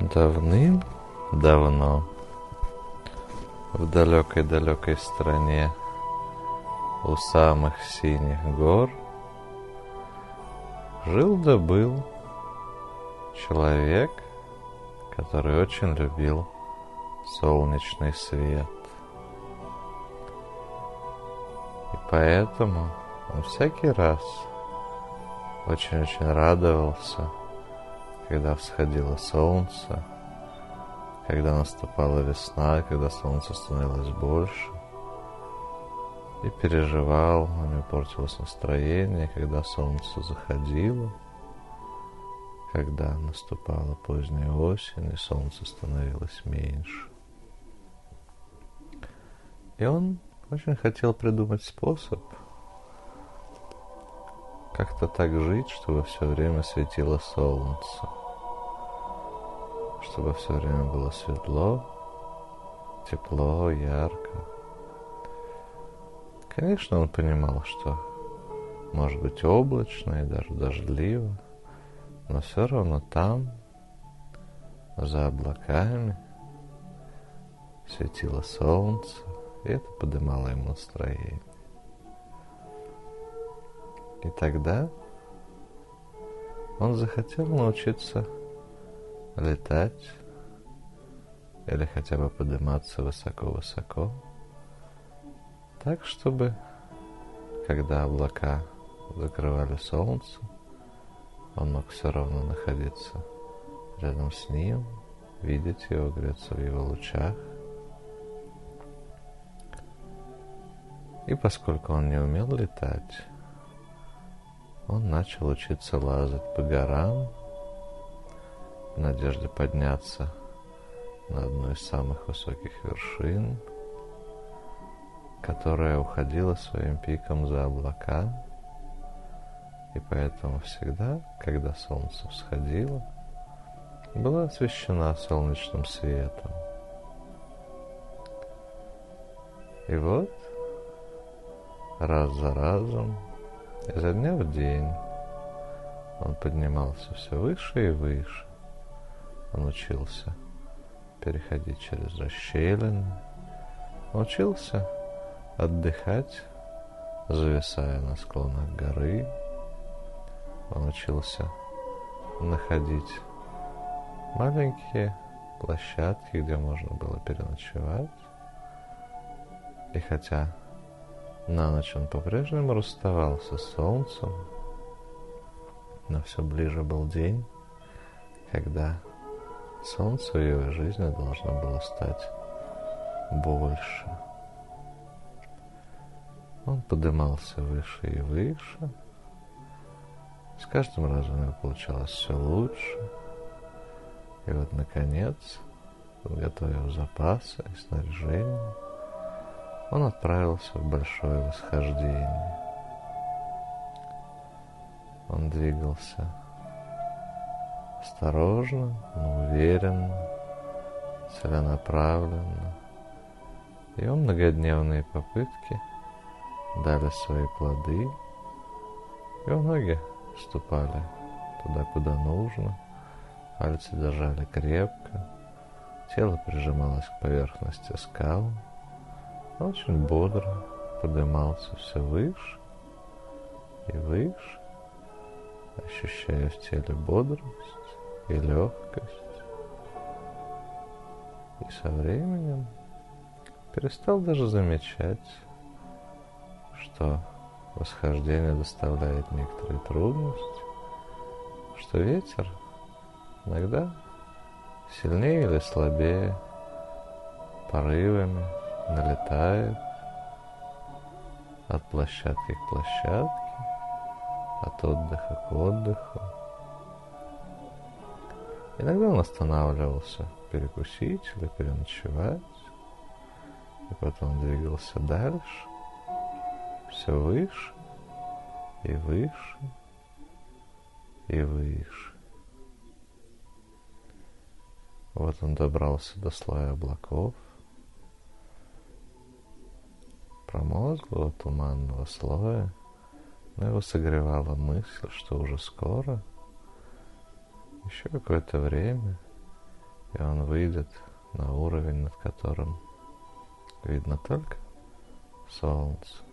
Давным-давно в далекой-далекой стране у самых синих гор жил да был человек, который очень любил солнечный свет. И поэтому он всякий раз очень-очень радовался – когда всходило солнце, когда наступала весна, когда солнце становилось больше. И переживал, у него портилось настроение, когда солнце заходило, когда наступала поздняя осень, и солнце становилось меньше. И он очень хотел придумать способ как-то так жить, чтобы все время светило солнце чтобы все время было светло, тепло, ярко. Конечно, он понимал, что может быть облачно и даже дождливо, но все равно там, за облаками, светило солнце, и это поднимало ему настроение. И тогда он захотел научиться летать или хотя бы подниматься высоко-высоко, так, чтобы, когда облака закрывали солнце, он мог все равно находиться рядом с ним, видеть его, греться в его лучах. И поскольку он не умел летать, он начал учиться лазать по горам надежде подняться на одну из самых высоких вершин, которая уходила своим пиком за облака, и поэтому всегда, когда солнце всходило, была освещена солнечным светом. И вот, раз за разом, изо дня в день, он поднимался все выше и выше, он учился переходить через расщелины, учился отдыхать, зависая на склонах горы. Он учился находить маленькие площадки, где можно было переночевать. И хотя на ночь он по-прежнему расставался с солнцем, но все ближе был день, когда Солнце в его жизни должно было стать больше. Он поднимался выше и выше. С каждым разом у него получалось все лучше. И вот, наконец, подготовив запасы и снаряжение, он отправился в большое восхождение. Он двигался осторожно, но уверенно, целенаправленно. Его многодневные попытки дали свои плоды. Его ноги ступали туда, куда нужно, пальцы держали крепко, тело прижималось к поверхности скал, очень бодро поднимался все выше и выше, ощущая в теле бодрость, и легкость. И со временем перестал даже замечать, что восхождение доставляет некоторые трудности, что ветер иногда сильнее или слабее порывами налетает от площадки к площадке, от отдыха к отдыху. Иногда он останавливался перекусить или переночевать, и потом двигался дальше, все выше и выше и выше. Вот он добрался до слоя облаков, промозглого туманного слоя, но его согревала мысль, что уже скоро – еще какое-то время, и он выйдет на уровень, над которым видно только солнце.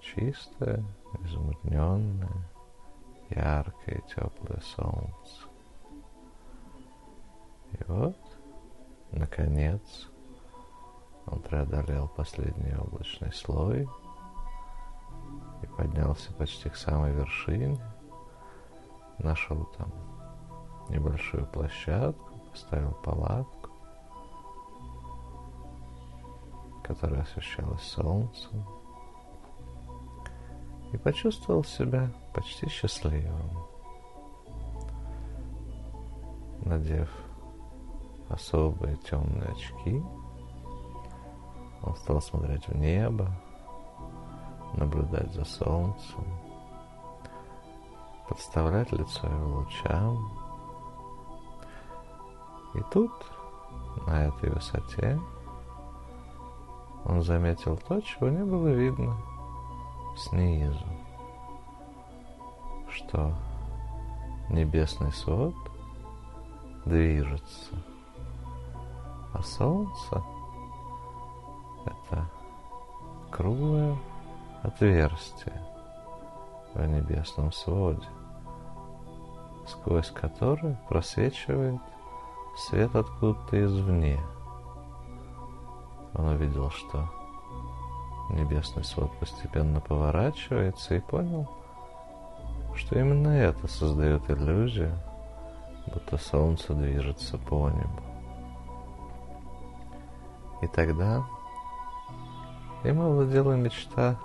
Чистое, изумрудненное, яркое и теплое солнце. И вот, наконец, он преодолел последний облачный слой и поднялся почти к самой вершине, нашел там небольшую площадку, поставил палатку, которая освещалась солнцем, и почувствовал себя почти счастливым. Надев особые темные очки, он стал смотреть в небо, наблюдать за солнцем, подставлять лицо его лучам. И тут, на этой высоте, он заметил то, чего не было видно снизу, что небесный свод движется, а солнце — это круглое отверстие в небесном своде, сквозь которое просвечивает свет откуда-то извне. Он увидел, что небесный свод постепенно поворачивается и понял, что именно это создает иллюзию, будто солнце движется по небу. И тогда ему овладела мечта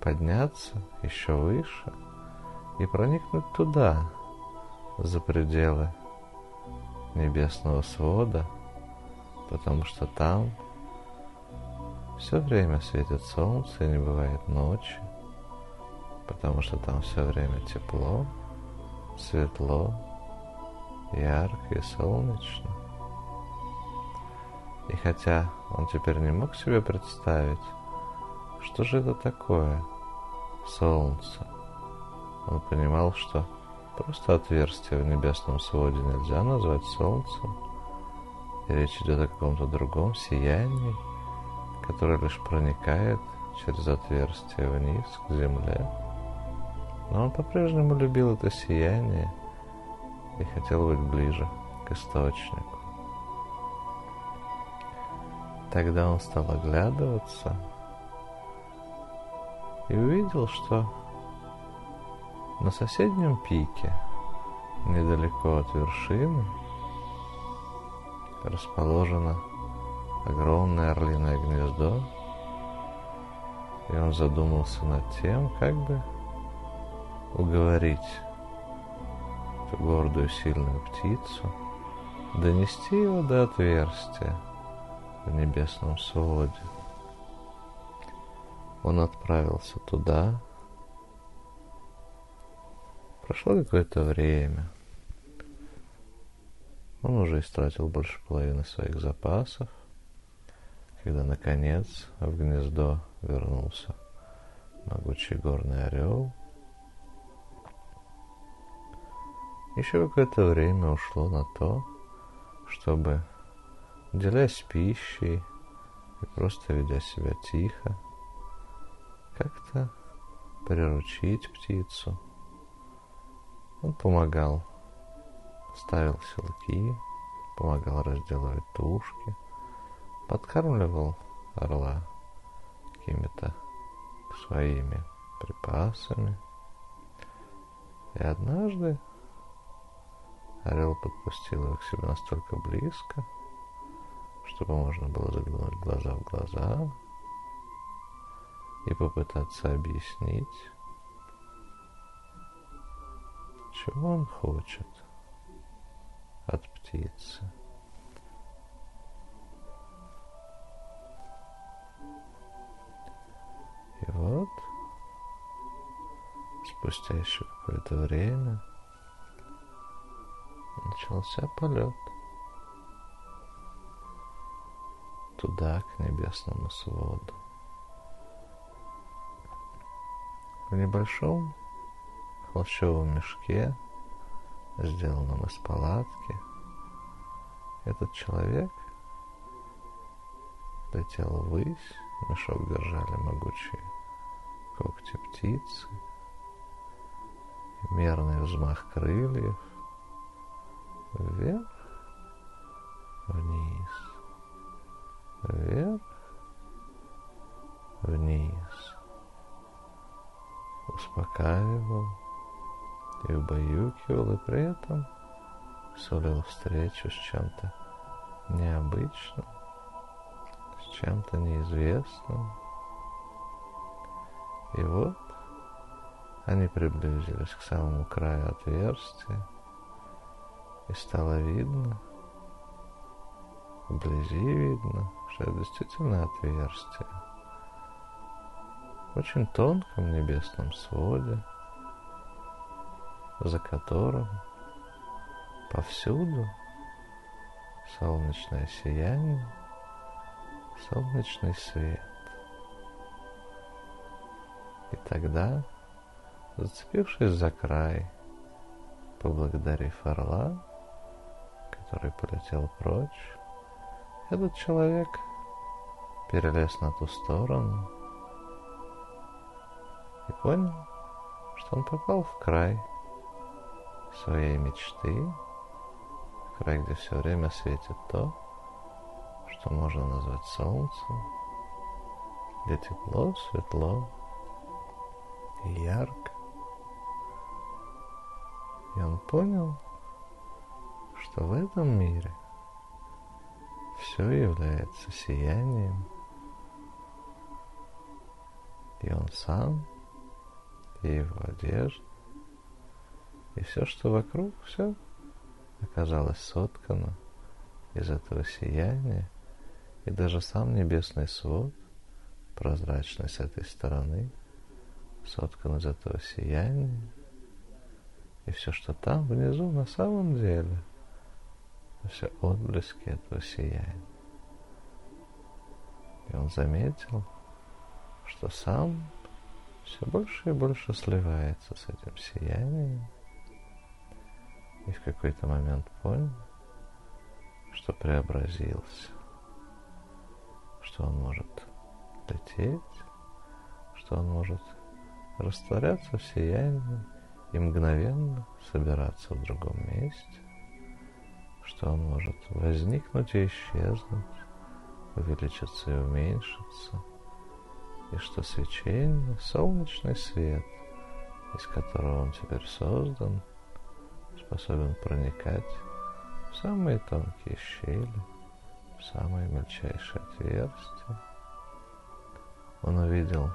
подняться еще выше и проникнуть туда, за пределы небесного свода, потому что там все время светит солнце и не бывает ночи, потому что там все время тепло, светло, ярко и солнечно. И хотя он теперь не мог себе представить, что же это такое солнце, он понимал, что просто отверстие в небесном своде нельзя назвать солнцем, и речь идет о каком-то другом сиянии, которое лишь проникает через отверстие вниз к земле. Но он по-прежнему любил это сияние и хотел быть ближе к источнику. Тогда он стал оглядываться и увидел, что на соседнем пике, недалеко от вершины, расположено огромное орлиное гнездо, и он задумался над тем, как бы уговорить эту гордую сильную птицу донести его до отверстия в небесном своде. Он отправился туда. Прошло какое-то время. Он уже истратил больше половины своих запасов, когда, наконец, в гнездо вернулся могучий горный орел. Еще какое-то время ушло на то, чтобы делясь пищей и просто ведя себя тихо, как-то приручить птицу. Он помогал, ставил селки, помогал разделывать тушки, подкармливал орла какими-то своими припасами. И однажды орел подпустил его к себе настолько близко, чтобы можно было заглянуть глаза в глаза и попытаться объяснить, чего он хочет от птицы. И вот, спустя еще какое-то время, начался полет. туда, к небесному своду. В небольшом холщовом мешке, сделанном из палатки, этот человек летел ввысь, мешок держали могучие когти птицы, мерный взмах крыльев, вверх, вниз, вверх, вниз, успокаивал и убаюкивал, и при этом сулил встречу с чем-то необычным, с чем-то неизвестным. И вот они приблизились к самому краю отверстия, и стало видно, вблизи видно, что это действительно отверстие. В очень тонком небесном своде, за которым повсюду солнечное сияние, солнечный свет. И тогда, зацепившись за край, поблагодарив орла, который полетел прочь, этот человек перелез на ту сторону и понял, что он попал в край своей мечты, край, где все время светит то, что можно назвать солнцем, где тепло, светло и ярко. И он понял, что в этом мире все является сиянием, и он сам, и его одежда, и все, что вокруг, все оказалось соткано из этого сияния, и даже сам небесный свод, прозрачный с этой стороны, соткан из этого сияния, и все, что там внизу, на самом деле, все отблески этого сияния. И он заметил, что сам все больше и больше сливается с этим сиянием, и в какой-то момент понял, что преобразился, что он может лететь, что он может растворяться в сиянии и мгновенно собираться в другом месте, что он может возникнуть и исчезнуть, увеличиться и уменьшиться, и что свечение — солнечный свет, из которого он теперь создан — способен проникать в самые тонкие щели, в самые мельчайшие отверстия. Он увидел,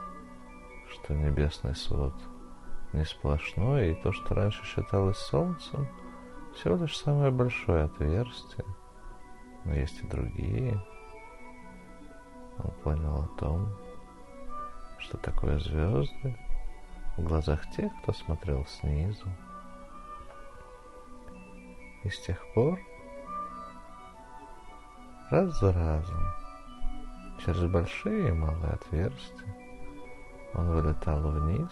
что небесный свод не сплошной, и то, что раньше считалось солнцем, всего лишь самое большое отверстие, но есть и другие. Он понял о том, что такое звезды в глазах тех, кто смотрел снизу. И с тех пор, раз за разом, через большие и малые отверстия, он вылетал вниз,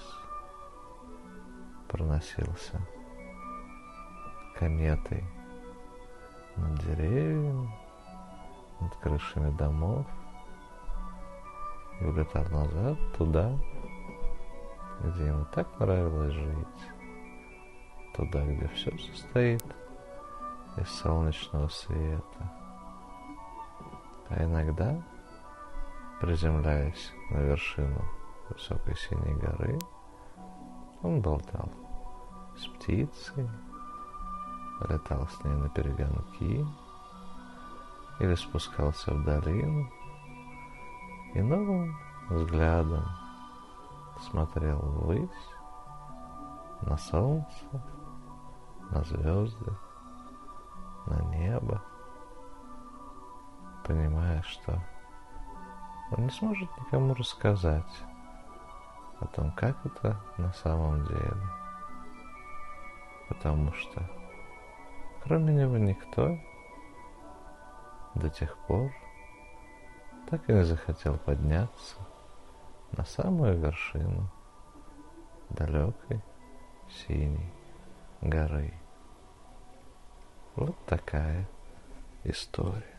проносился кометой над деревьями, над крышами домов, и улетал назад туда, где ему так нравилось жить, туда, где все состоит из солнечного света. А иногда, приземляясь на вершину высокой синей горы, он болтал с птицей, летал с ней на перегонки или спускался в долину и новым взглядом смотрел ввысь на солнце, на звезды, на небо, понимая, что он не сможет никому рассказать о том, как это на самом деле. Потому что кроме него никто до тех пор так и не захотел подняться на самую вершину далекой синей горы. Вот такая история.